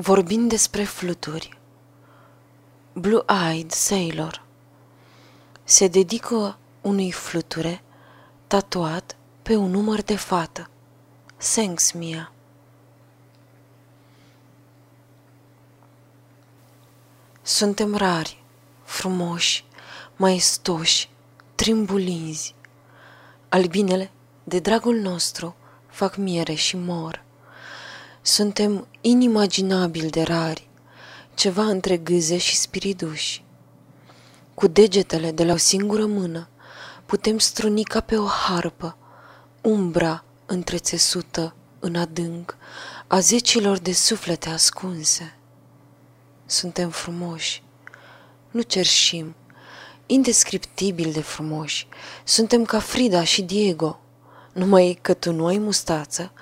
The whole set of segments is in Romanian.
Vorbind despre fluturi, Blue-Eyed Sailor se dedică unui fluture tatuat pe un număr de fată. Thanks, Mia. Suntem rari, frumoși, maestoși, trimbulinzi. Albinele, de dragul nostru, fac miere și mor. Suntem inimaginabil de rari, ceva între gâze și spiriduși. Cu degetele de la o singură mână putem struni ca pe o harpă umbra întrețesută în adânc a zecilor de suflete ascunse. Suntem frumoși, nu cerșim, indescriptibil de frumoși. Suntem ca Frida și Diego, numai că tu nu ai mustață,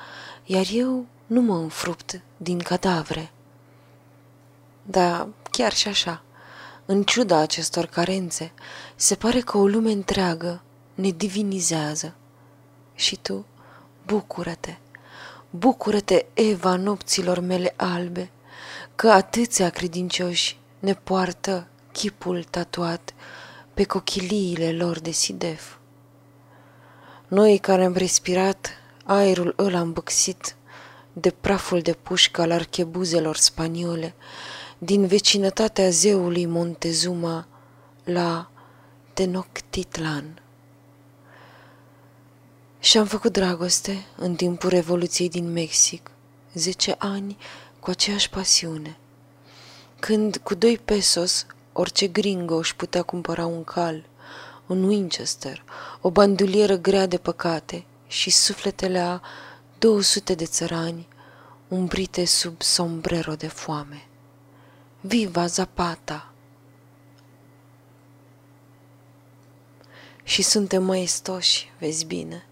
iar eu nu mă înfrupt din cadavre. Da, chiar și așa, în ciuda acestor carențe, se pare că o lume întreagă ne divinizează. Și tu, bucură-te, bucură-te, Eva, nopților mele albe, că atâția credincioși ne poartă chipul tatuat pe cochiliile lor de sidef. Noi care am respirat aerul ăla îmbăxit de praful de pușcă al archebuzelor spaniole, din vecinătatea zeului Montezuma la Tenochtitlan. Și am făcut dragoste în timpul Revoluției din Mexic, zece ani cu aceeași pasiune. Când cu doi pesos orice gringo își putea cumpăra un cal, un Winchester, o bandulieră grea de păcate și sufletele a 200 de țărani umbrite sub sombrero de foame. Viva Zapata! Și suntem maestoși, vezi bine,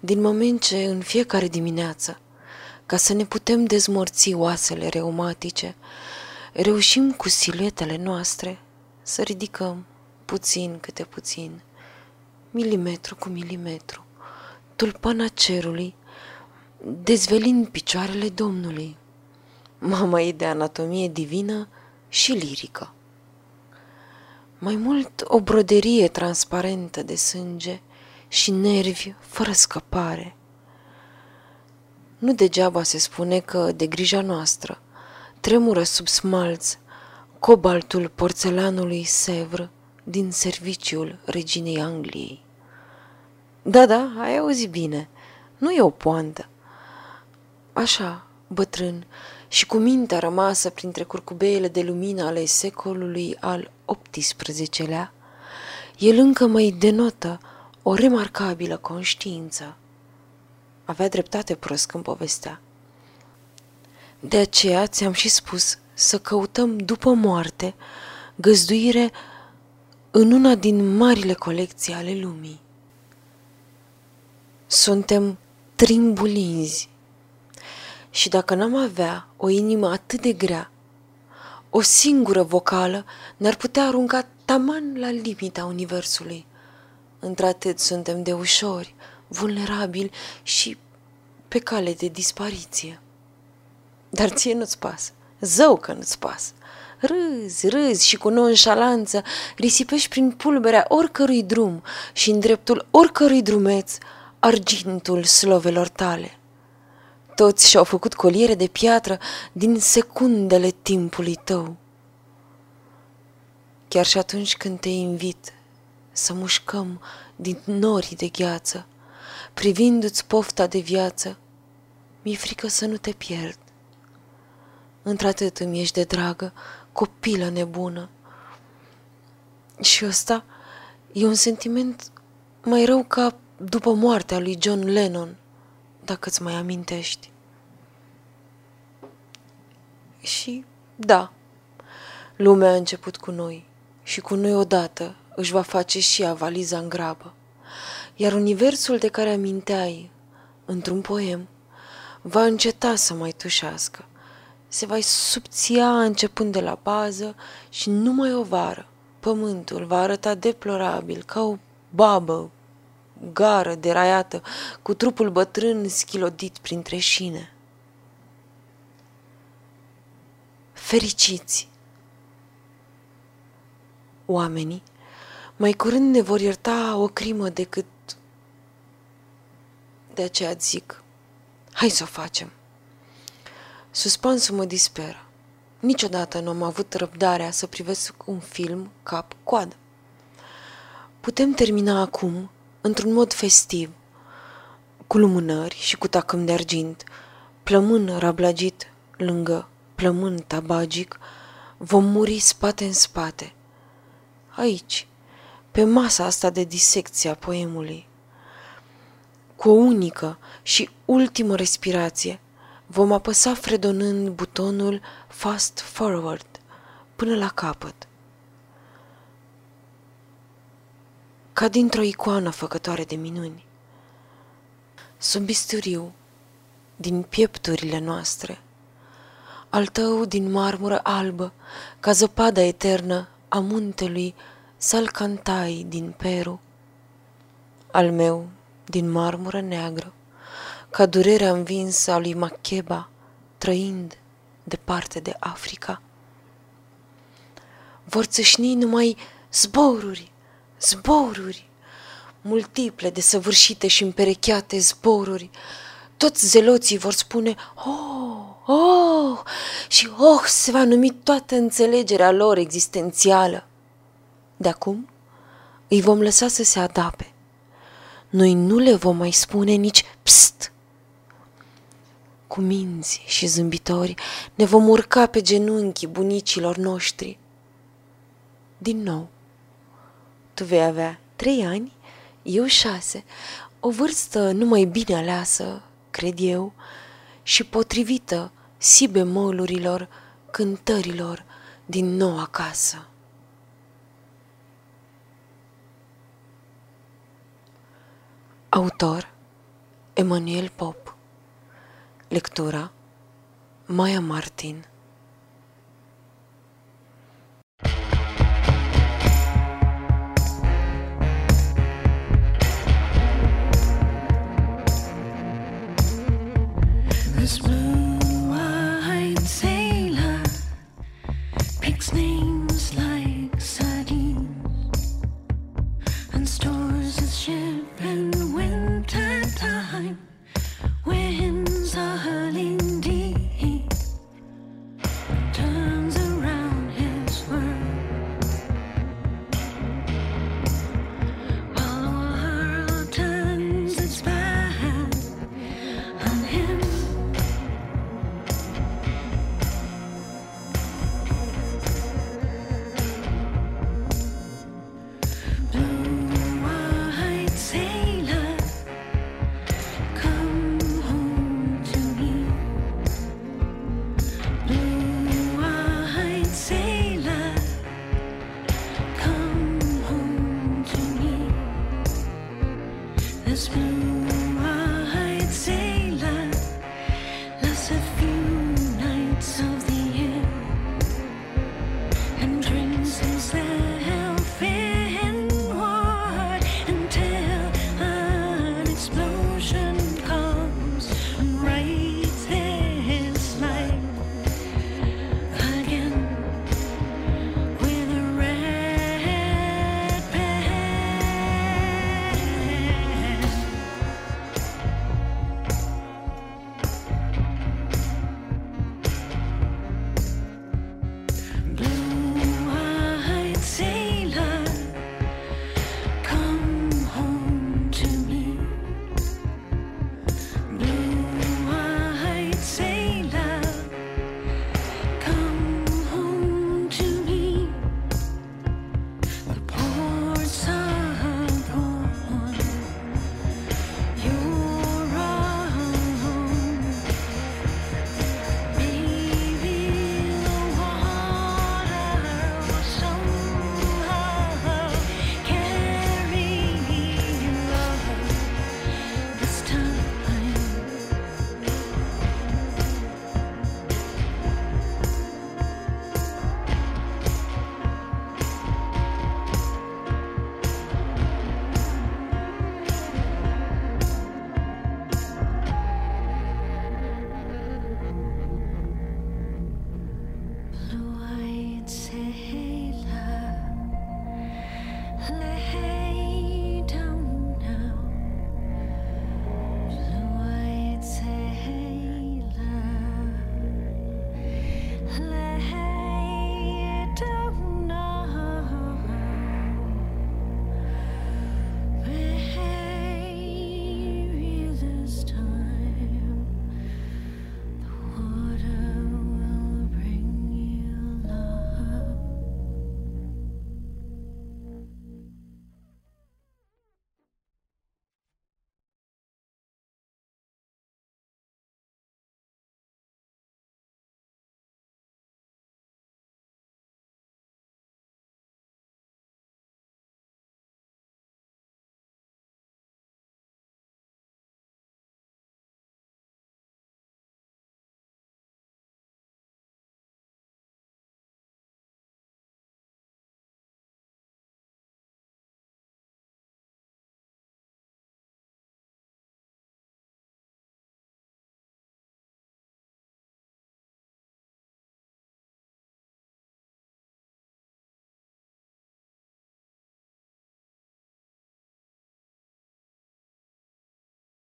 din moment ce în fiecare dimineață, ca să ne putem dezmorți oasele reumatice, reușim cu siluetele noastre să ridicăm puțin câte puțin, milimetru cu milimetru, tulpana cerului, dezvelind picioarele Domnului. Mama e de anatomie divină și lirică. Mai mult o broderie transparentă de sânge și nervi fără scăpare. Nu degeaba se spune că de grija noastră tremură sub smalț cobaltul porțelanului Sevr din serviciul reginei Angliei. Da, da, ai auzit bine, nu e o poantă. Așa, bătrân, și cu mintea rămasă printre curcubeile de lumină ale secolului al XVIII-lea, el încă mai denotă o remarcabilă conștiință. Avea dreptate prost când povestea. De aceea ți-am și spus să căutăm după moarte găzduire în una din marile colecții ale lumii. Suntem trimbulinzi și dacă n-am avea o inimă atât de grea, o singură vocală ne-ar putea arunca taman la limita universului. Într-atât suntem de ușori, vulnerabili și pe cale de dispariție. Dar ție nu-ți pasă, zău că nu-ți pasă. Râzi, râzi și cu nonșalanță risipești prin pulberea oricărui drum și în dreptul oricărui drumeț argintul slovelor tale. Toți și-au făcut coliere de piatră din secundele timpului tău. Chiar și atunci când te invit să mușcăm din norii de gheață, privindu-ți pofta de viață, mi-e frică să nu te pierd. Într-atât îmi ești de dragă, copilă nebună. Și ăsta e un sentiment mai rău ca după moartea lui John Lennon, dacă îți mai amintești. Și da, lumea a început cu noi și cu noi odată își va face și ea valiza în grabă. Iar universul de care aminteai într-un poem va înceta să mai tușească se va subția începând de la bază și numai o vară. Pământul va arăta deplorabil, ca o babă gară deraiată, cu trupul bătrân schilodit printre șine. fericiți. Oamenii mai curând ne vor ierta o crimă decât de aceea zic, hai să o facem. Suspansul mă disperă. Niciodată nu am avut răbdarea să privesc un film cap-coadă. Putem termina acum, într-un mod festiv, cu lumânări și cu tacâm de argint, plămân rablagit lângă plămân tabagic, vom muri spate în spate. Aici, pe masa asta de disecție a poemului. Cu o unică și ultimă respirație, vom apăsa fredonând butonul Fast Forward până la capăt. Ca dintr-o icoană făcătoare de minuni. Sub bisturiu, din piepturile noastre, al tău din marmură albă, ca zăpada eternă a muntelui Salcantai din Peru, al meu din marmură neagră, ca durerea învinsă a lui Macheba, trăind departe de Africa. Vor țâșni numai zboruri, zboruri, multiple, desăvârșite și împerecheate zboruri. Toți zeloții vor spune, oh, oh, și oh, se va numi toată înțelegerea lor existențială. De acum îi vom lăsa să se adape. Noi nu le vom mai spune nici pst. Cu minți și zâmbitori ne vom urca pe genunchii bunicilor noștri. Din nou, tu vei avea trei ani, eu șase, o vârstă numai bine aleasă, cred eu, și potrivită si bemolurilor cântărilor din noua casă. Autor Emanuel Pop. Lectura Maya Martin Christmas.